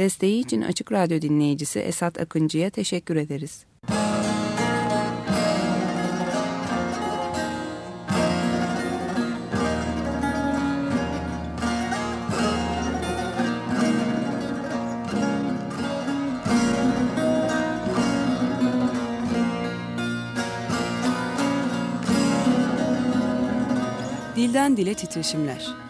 Desteği için Açık Radyo dinleyicisi Esat Akıncı'ya teşekkür ederiz. Dilden Dile Titreşimler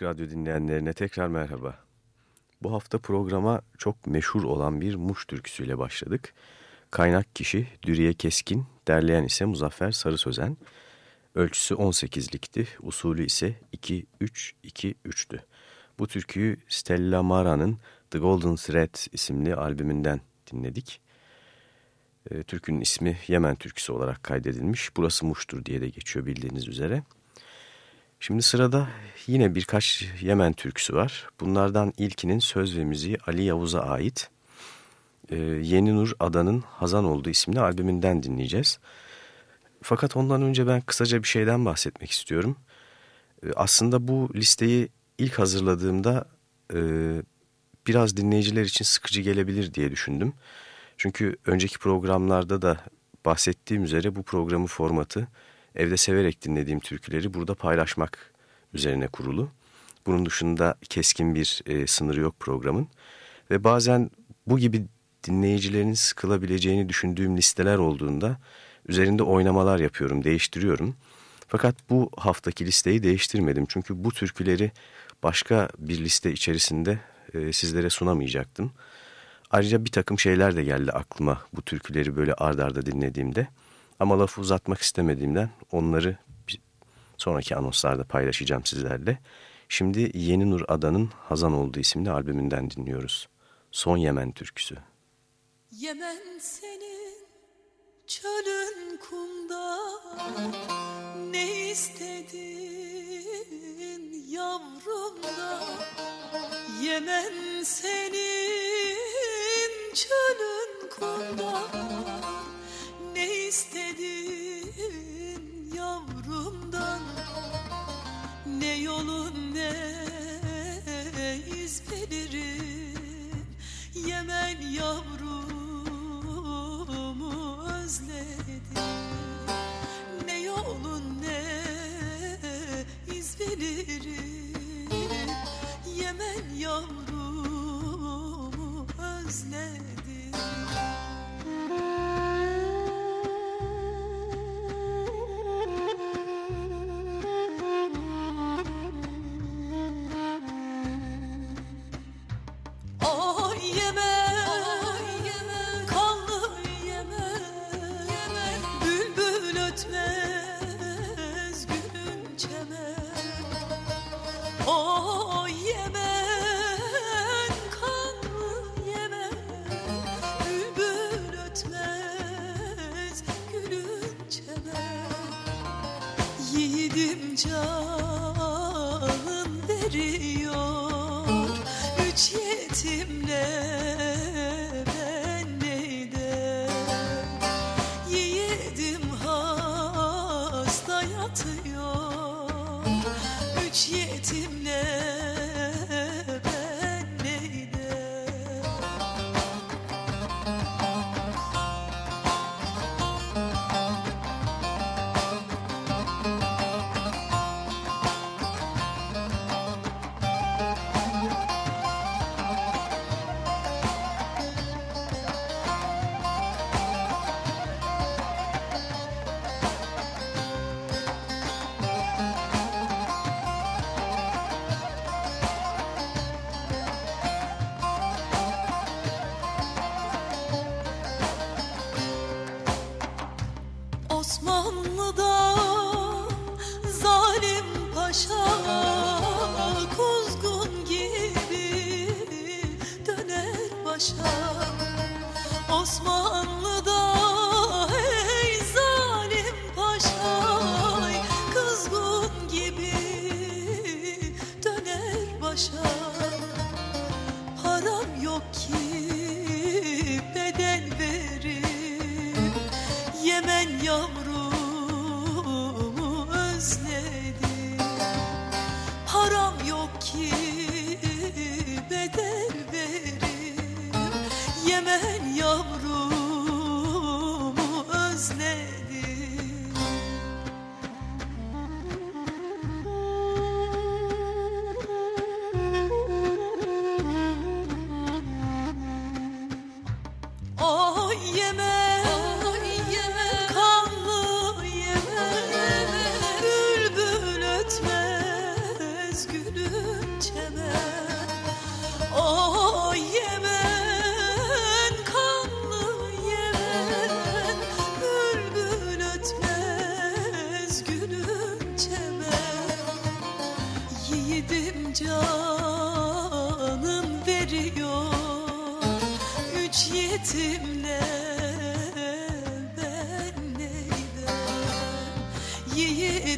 Açık Radyo dinleyenlerine tekrar merhaba. Bu hafta programa çok meşhur olan bir Muş türküsüyle başladık. Kaynak kişi Dürüye Keskin, derleyen ise Muzaffer Sarı Sözen. Ölçüsü 18'likti, usulü ise 2-3-2-3'tü. Bu türküyü Stella Mara'nın The Golden Thread isimli albümünden dinledik. E, türkünün ismi Yemen türküsü olarak kaydedilmiş. Burası Muş'tur diye de geçiyor bildiğiniz üzere. Şimdi sırada yine birkaç Yemen türküsü var. Bunlardan ilkinin söz ve müziği Ali Yavuz'a ait. Ee, Yeni Nur Adan'ın Hazan olduğu isimli albümünden dinleyeceğiz. Fakat ondan önce ben kısaca bir şeyden bahsetmek istiyorum. Ee, aslında bu listeyi ilk hazırladığımda e, biraz dinleyiciler için sıkıcı gelebilir diye düşündüm. Çünkü önceki programlarda da bahsettiğim üzere bu programın formatı evde severek dinlediğim türküleri burada paylaşmak üzerine kurulu. Bunun dışında keskin bir e, sınırı yok programın. Ve bazen bu gibi dinleyicilerin sıkılabileceğini düşündüğüm listeler olduğunda üzerinde oynamalar yapıyorum, değiştiriyorum. Fakat bu haftaki listeyi değiştirmedim. Çünkü bu türküleri başka bir liste içerisinde e, sizlere sunamayacaktım. Ayrıca bir takım şeyler de geldi aklıma bu türküleri böyle ardarda arda dinlediğimde. Ama lafı uzatmak istemediğimden onları sonraki anonslarda paylaşacağım sizlerle. Şimdi Yeni Nur Adan'ın Hazan olduğu isimli albümünden dinliyoruz. Son Yemen türküsü. Yemen senin çölün kumda ne istedin yavrumda Yemen senin çölün kumda ne istedin yavrumdan? Ne yolun ne iz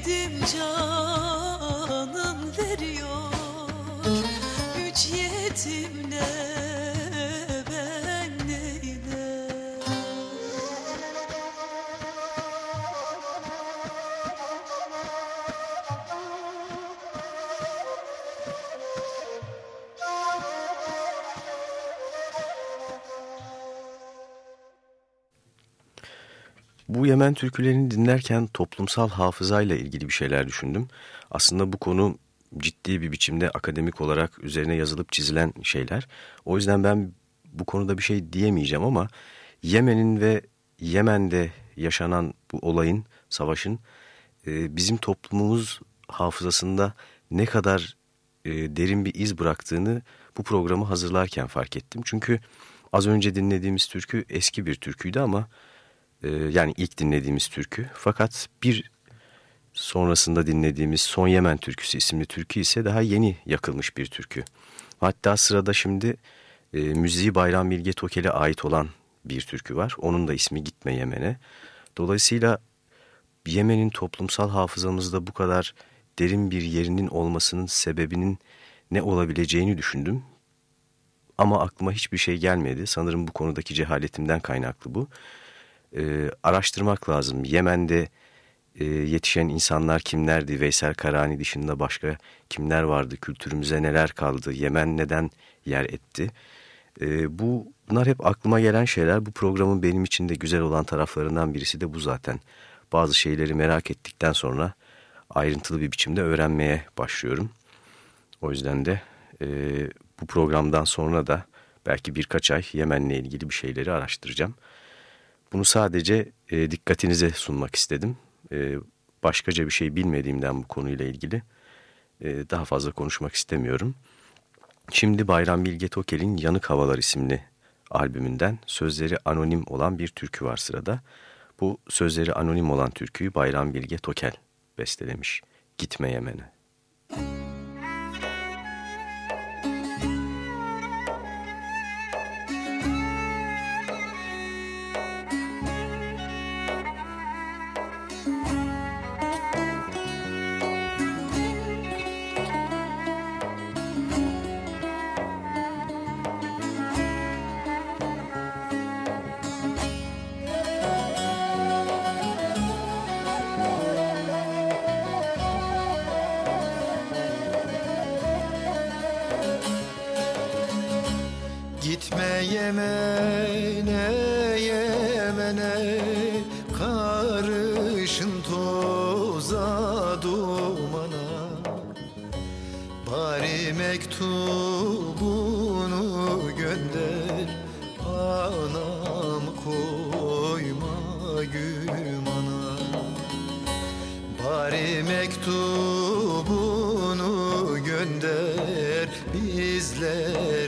Yiğidim canım Bu Yemen türkülerini dinlerken toplumsal hafızayla ilgili bir şeyler düşündüm. Aslında bu konu ciddi bir biçimde akademik olarak üzerine yazılıp çizilen şeyler. O yüzden ben bu konuda bir şey diyemeyeceğim ama Yemen'in ve Yemen'de yaşanan bu olayın, savaşın e, bizim toplumumuz hafızasında ne kadar e, derin bir iz bıraktığını bu programı hazırlarken fark ettim. Çünkü az önce dinlediğimiz türkü eski bir türküydü ama e, yani ilk dinlediğimiz türkü. Fakat bir sonrasında dinlediğimiz Son Yemen Türküsü isimli türkü ise daha yeni yakılmış bir türkü. Hatta sırada şimdi e, müziği Bayram Bilge Tokel'e ait olan bir türkü var. Onun da ismi Gitme Yemen'e. Dolayısıyla Yemen'in toplumsal hafızamızda bu kadar derin bir yerinin olmasının sebebinin ne olabileceğini düşündüm. Ama aklıma hiçbir şey gelmedi. Sanırım bu konudaki cehaletimden kaynaklı bu. Ee, araştırmak lazım. Yemen'de e, yetişen insanlar kimlerdi? Veysel Karani dışında başka kimler vardı? Kültürümüze neler kaldı? Yemen neden yer etti? Ee, bu bunlar hep aklıma gelen şeyler. Bu programın benim için de güzel olan taraflarından birisi de bu zaten. Bazı şeyleri merak ettikten sonra ayrıntılı bir biçimde öğrenmeye başlıyorum. O yüzden de e, bu programdan sonra da belki birkaç ay Yemen'le ilgili bir şeyleri araştıracağım. Bunu sadece e, dikkatinize sunmak istedim. E, başkaca bir şey bilmediğimden bu konuyla ilgili e, daha fazla konuşmak istemiyorum. Şimdi Bayram Bilge Tokel'in Yanık Havalar isimli albümünden sözleri anonim olan bir türkü var sırada. Bu sözleri anonim olan türküyü Bayram Bilge Tokel bestelemiş. Gitme Yemen'e.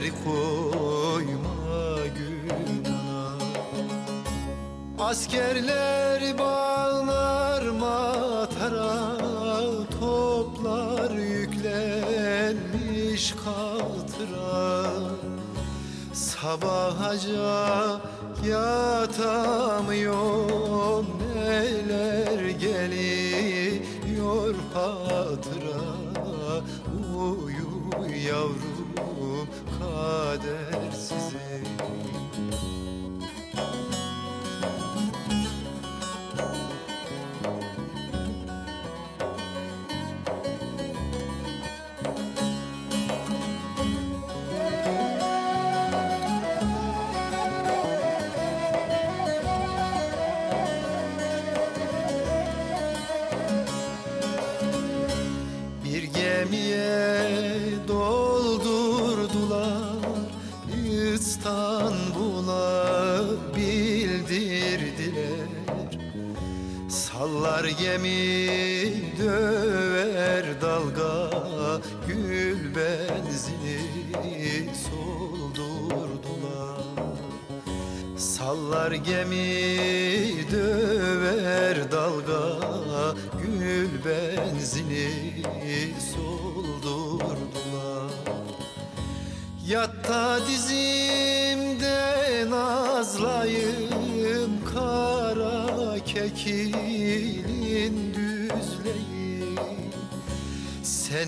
Bizleri koyma günahına Askerler bağlar matara Toplar yüklenmiş katıra. Sabahaca yatamıyorum gemi döver dalga Gül benzini soldurdular. Yatta dizimde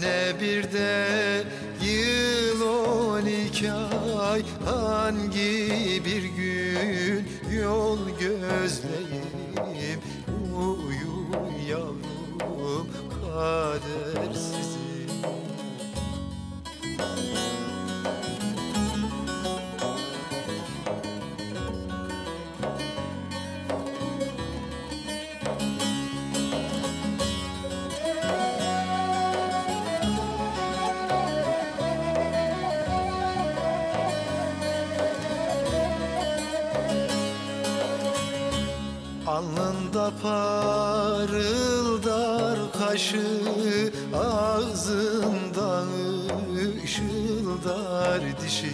Sene bir de yıl on iki ay. Hangi bir gün? Yol gözleyim. Uyu yavrum kadersizim parıldar kaşı Ağzında ışıldar dişi.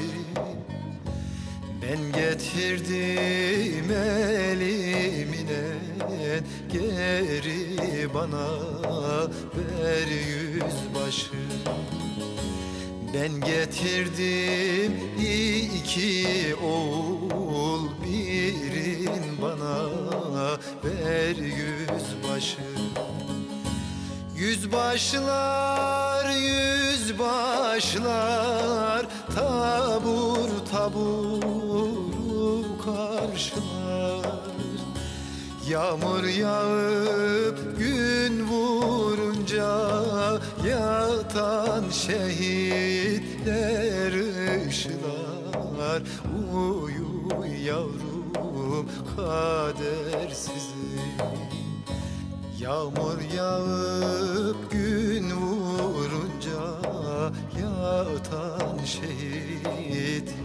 Ben getirdim elimine Geri bana ver yüzbaşı. Ben getirdim iki oğul ver yüzbaşı. Yüzbaşlar yüzbaşlar tabur tabur karşılar. Yağmur yağıp gün vurunca yatan şehitler ışılar. Uyu yavrum kadersizim Yağmur yağıp gün vurunca yatan şehitler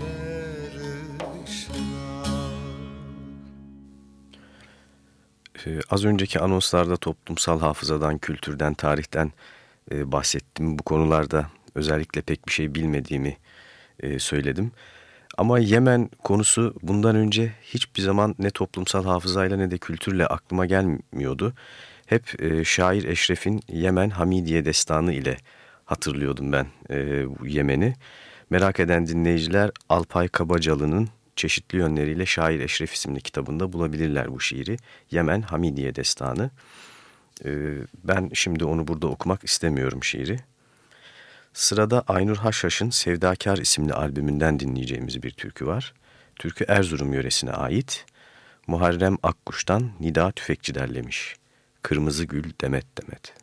Ee, az önceki anonslarda toplumsal hafızadan, kültürden, tarihten e, bahsettim. Bu konularda özellikle pek bir şey bilmediğimi e, söyledim. Ama Yemen konusu bundan önce hiçbir zaman ne toplumsal hafızayla ne de kültürle aklıma gelmiyordu. Hep e, şair Eşref'in Yemen Hamidiye destanı ile hatırlıyordum ben e, Yemen'i. Merak eden dinleyiciler Alpay Kabacalı'nın çeşitli yönleriyle Şair Eşref isimli kitabında bulabilirler bu şiiri. Yemen Hamidiye Destanı. Ee, ben şimdi onu burada okumak istemiyorum şiiri. Sırada Aynur Haşhaş'ın Sevdakar isimli albümünden dinleyeceğimiz bir türkü var. Türkü Erzurum yöresine ait. Muharrem Akkuş'tan Nida Tüfekçi derlemiş. Kırmızı Gül Demet Demet.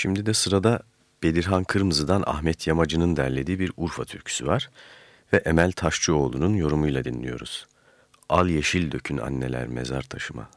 Şimdi de sırada Belirhan Kırmızı'dan Ahmet Yamacı'nın derlediği bir Urfa türküsü var ve Emel Taşçıoğlu'nun yorumuyla dinliyoruz. Al yeşil dökün anneler mezar taşıma.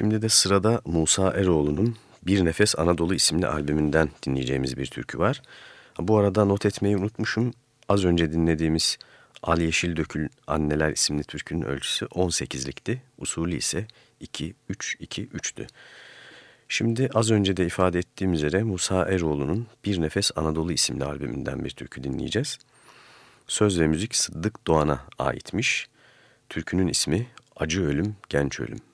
Şimdi de sırada Musa Eroğlu'nun Bir Nefes Anadolu isimli albümünden dinleyeceğimiz bir türkü var. Bu arada not etmeyi unutmuşum. Az önce dinlediğimiz Al Yeşil Dökül Anneler isimli türkünün ölçüsü 18'likti. Usulü ise 2-3-2-3'tü. Şimdi az önce de ifade ettiğim üzere Musa Eroğlu'nun Bir Nefes Anadolu isimli albümünden bir türkü dinleyeceğiz. Söz ve müzik Sıddık Doğan'a aitmiş. Türkünün ismi Acı Ölüm, Genç Ölüm.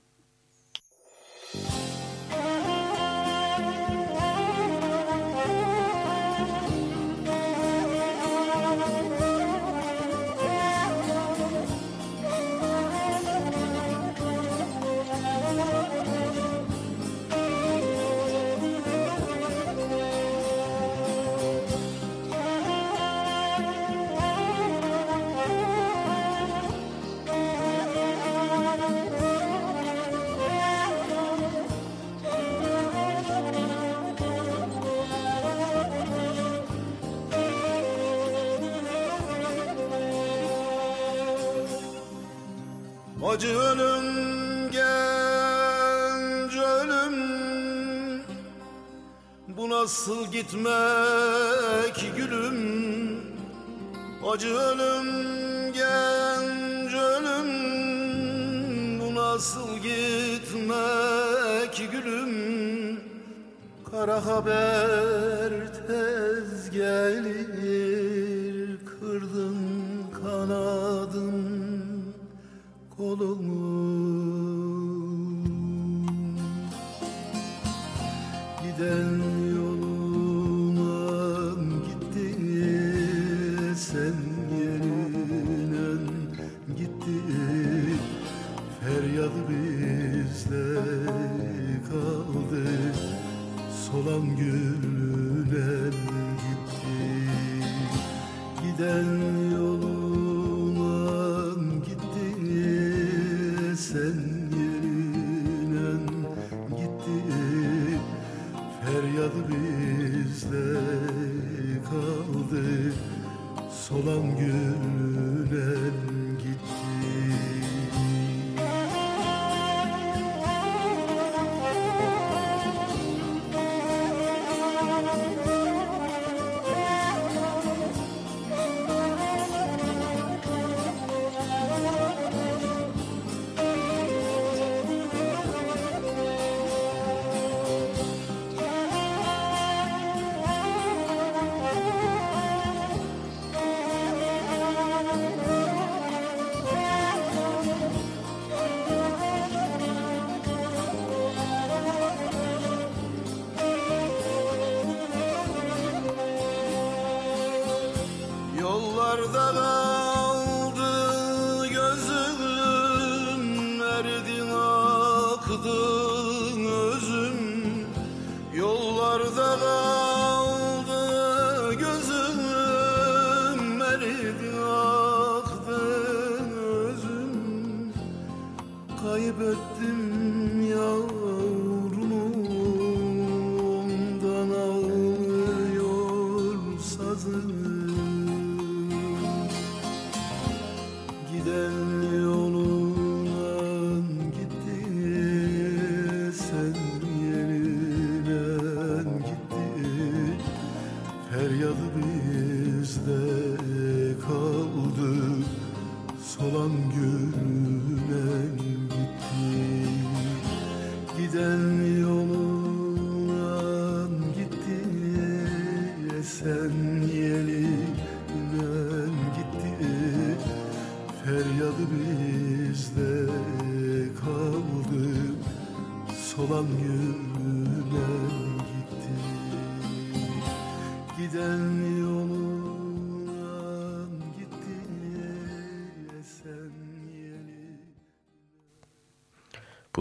Solan gülünen gitti. Giden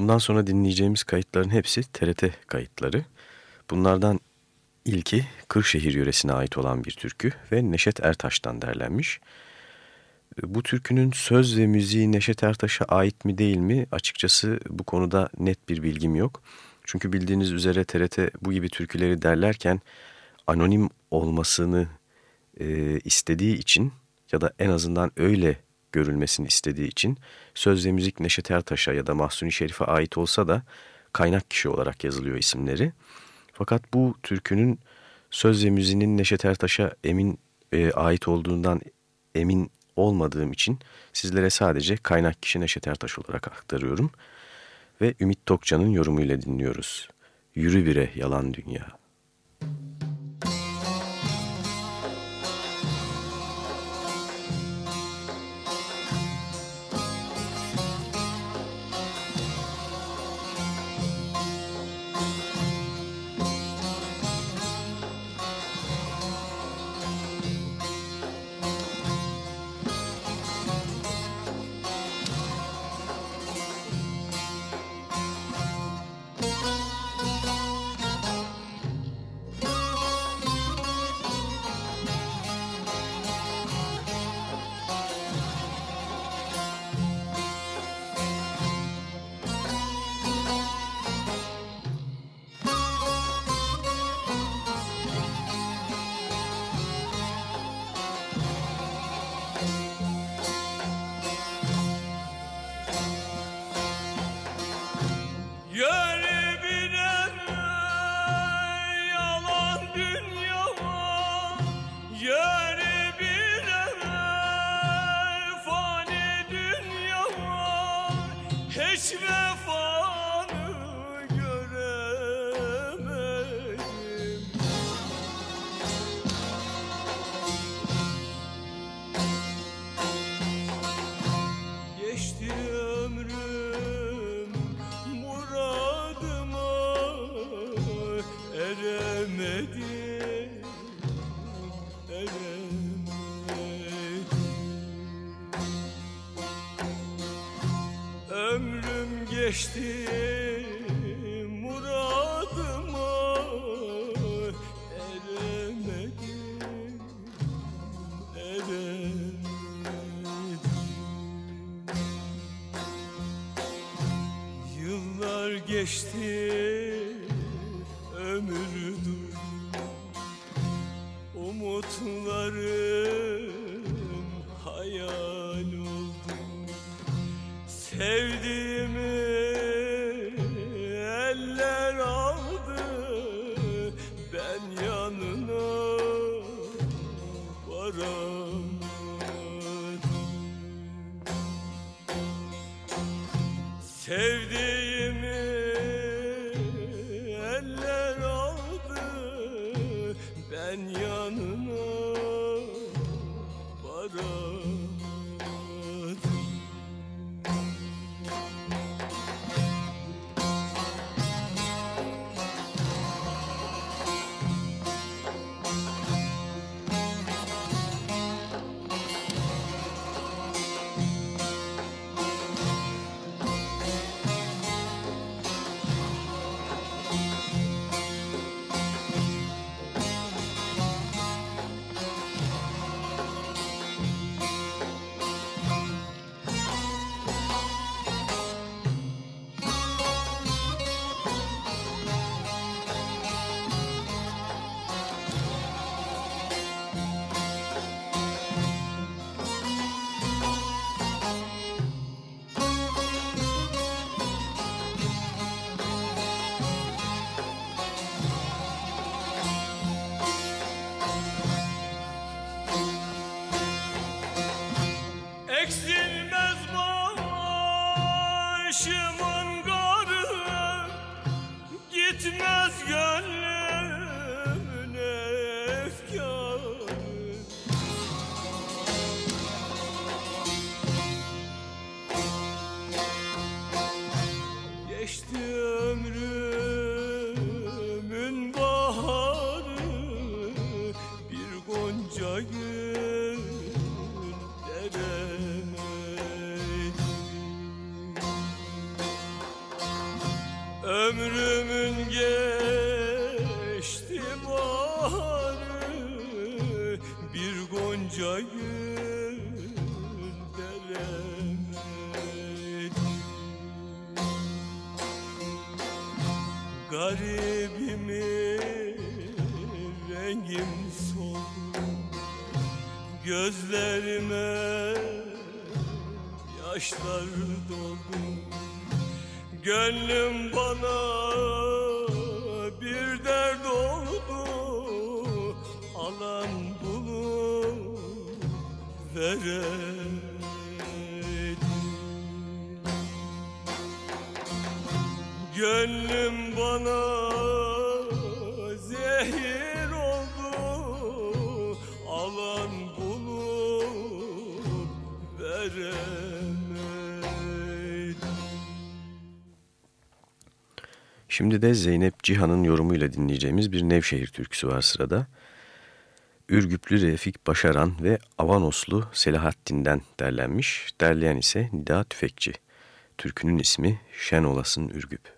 Bundan sonra dinleyeceğimiz kayıtların hepsi TRT kayıtları. Bunlardan ilki Kırşehir yöresine ait olan bir türkü ve Neşet Ertaş'tan derlenmiş. Bu türkünün söz ve müziği Neşet Ertaş'a ait mi değil mi açıkçası bu konuda net bir bilgim yok. Çünkü bildiğiniz üzere TRT bu gibi türküleri derlerken anonim olmasını e, istediği için ya da en azından öyle görülmesini istediği için söz müzik Neşet Ertaş'a ya da Mahsuni Şerif'e ait olsa da kaynak kişi olarak yazılıyor isimleri. Fakat bu türkünün söz müziğinin Neşet Ertaş'a emin e, ait olduğundan emin olmadığım için sizlere sadece kaynak kişi Neşet Ertaş olarak aktarıyorum. Ve Ümit Tokcan'ın yorumuyla dinliyoruz. Yürü bire yalan dünya. geçti. Şimdi de Zeynep Cihan'ın yorumuyla dinleyeceğimiz bir Nevşehir türküsü var sırada. Ürgüplü Refik Başaran ve Avanoslu Selahattin'den derlenmiş, derleyen ise Nida Tüfekçi. Türkünün ismi Şen Olasın Ürgüp.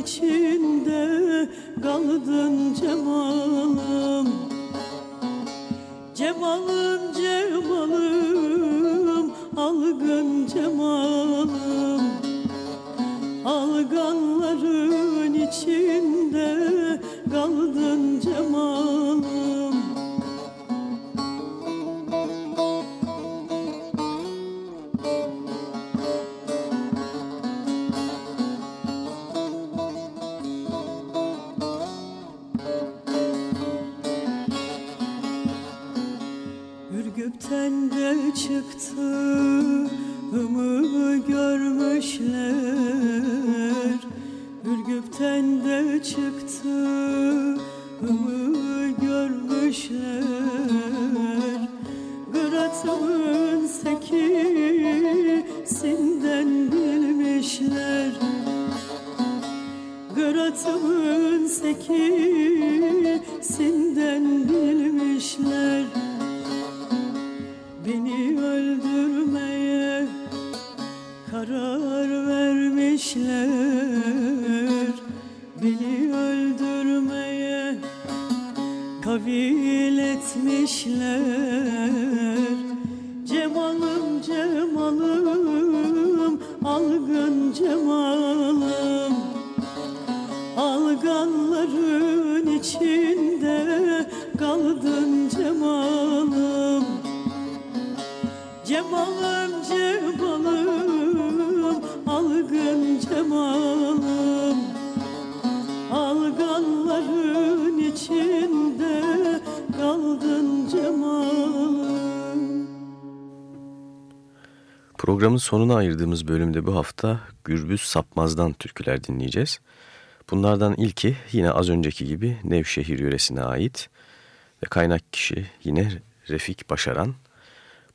İçinde kaldın cemalım. Cemalım cemalım algın cemalım. Alganların içinde kaldın cemalım Ömü görmüşler. Ürgüpten de çıktı. Ömü görmüşler. Gıratımın sekisinden bilmişler. Gıratımın sekisinden bilmişler karar vermişler. Beni öldürmeye kavil etmişler. Cemalım cemalım algın cemalım Programın sonuna ayırdığımız bölümde bu hafta Gürbüz Sapmaz'dan türküler dinleyeceğiz. Bunlardan ilki yine az önceki gibi Nevşehir yöresine ait ve kaynak kişi yine Refik Başaran.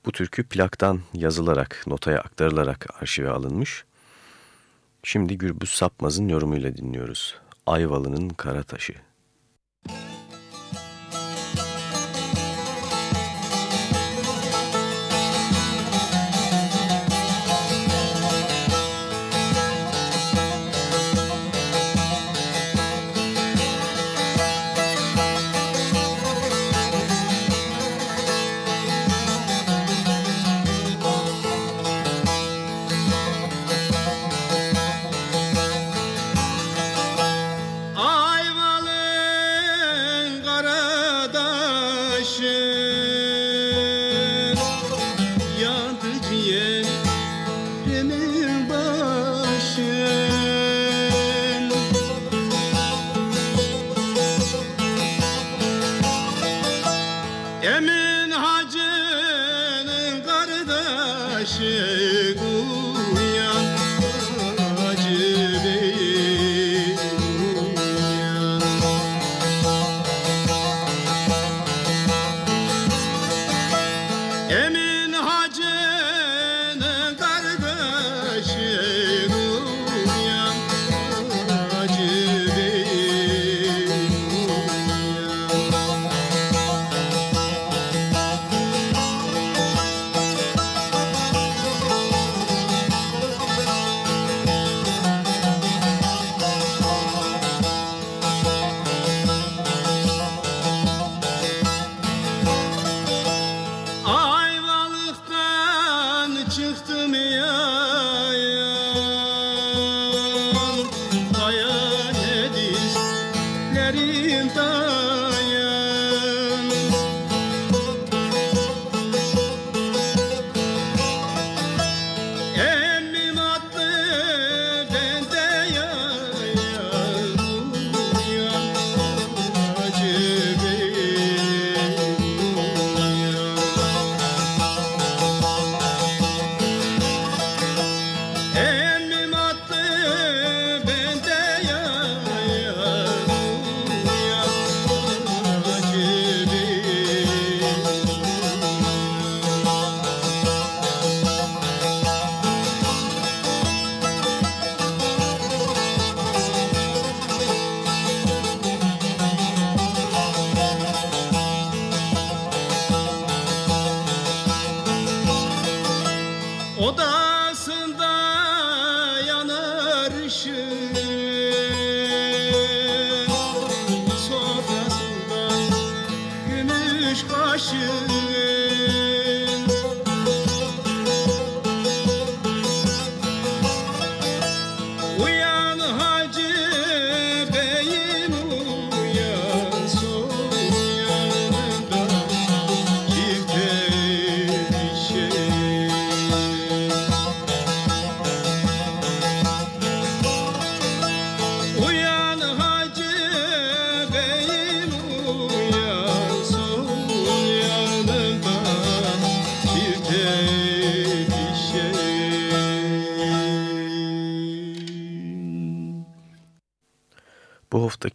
Bu türkü plaktan yazılarak, notaya aktarılarak arşive alınmış. Şimdi Gürbüz Sapmaz'ın yorumuyla dinliyoruz. Ayvalı'nın Kara Taşı. Emin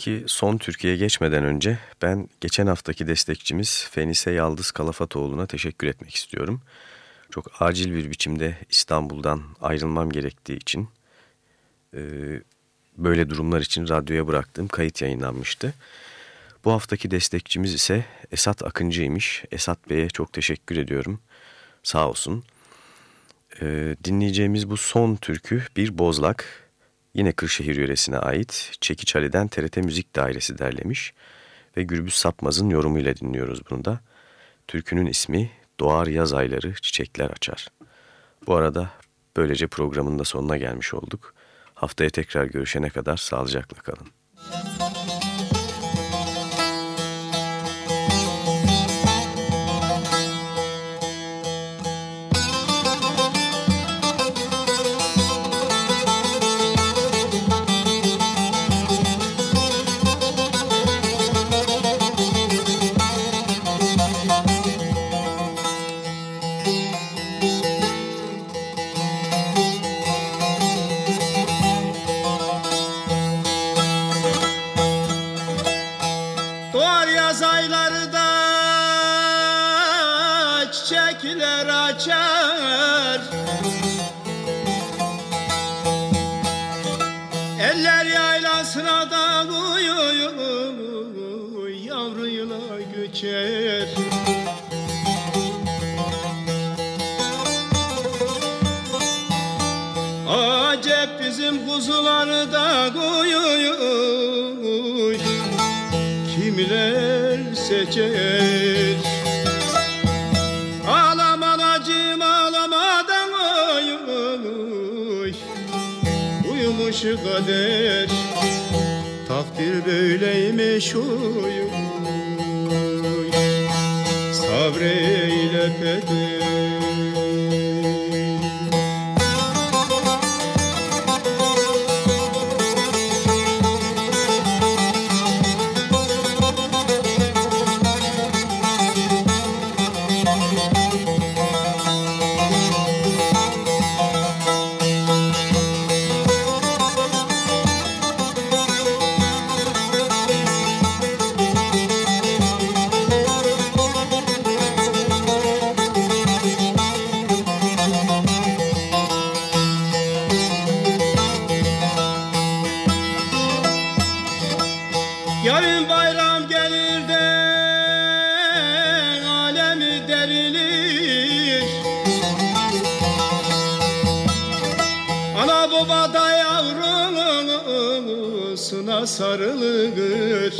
haftaki son Türkiye'ye geçmeden önce ben geçen haftaki destekçimiz Fenise Yaldız Kalafatoğlu'na teşekkür etmek istiyorum. Çok acil bir biçimde İstanbul'dan ayrılmam gerektiği için e, böyle durumlar için radyoya bıraktığım kayıt yayınlanmıştı. Bu haftaki destekçimiz ise Esat Akıncı'ymış. Esat Bey'e çok teşekkür ediyorum. Sağ olsun. E, dinleyeceğimiz bu son türkü bir bozlak. Yine Kırşehir yöresine ait Çekiç Ali'den TRT Müzik Dairesi derlemiş ve Gürbüz Sapmaz'ın yorumuyla dinliyoruz bunu da. Türkünün ismi Doğar Yaz Ayları Çiçekler Açar. Bu arada böylece programın da sonuna gelmiş olduk. Haftaya tekrar görüşene kadar sağlıcakla kalın. Doğar Yarın bayram gelir de alemi derilir. Ana baba da yavrusuna sarılır.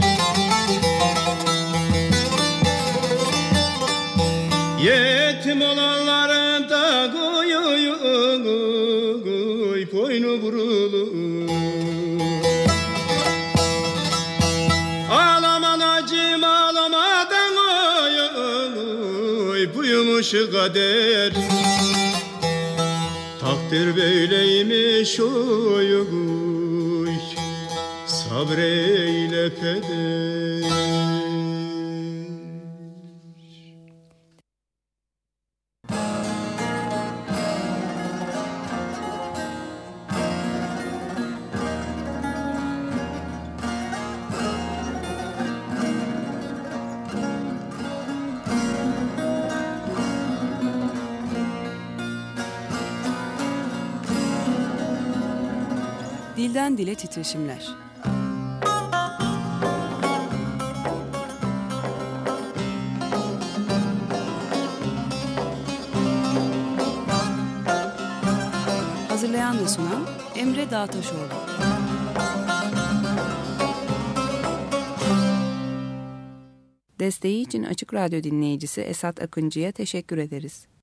Yetim olanların Buyumuş kader. Takdir böyleymiş oy Sabreyle peder Dilden dile titreşimler. Hazırlayan ve sunan Emre Dağtaşoğlu. Desteği için Açık Radyo dinleyicisi Esat Akıncı'ya teşekkür ederiz.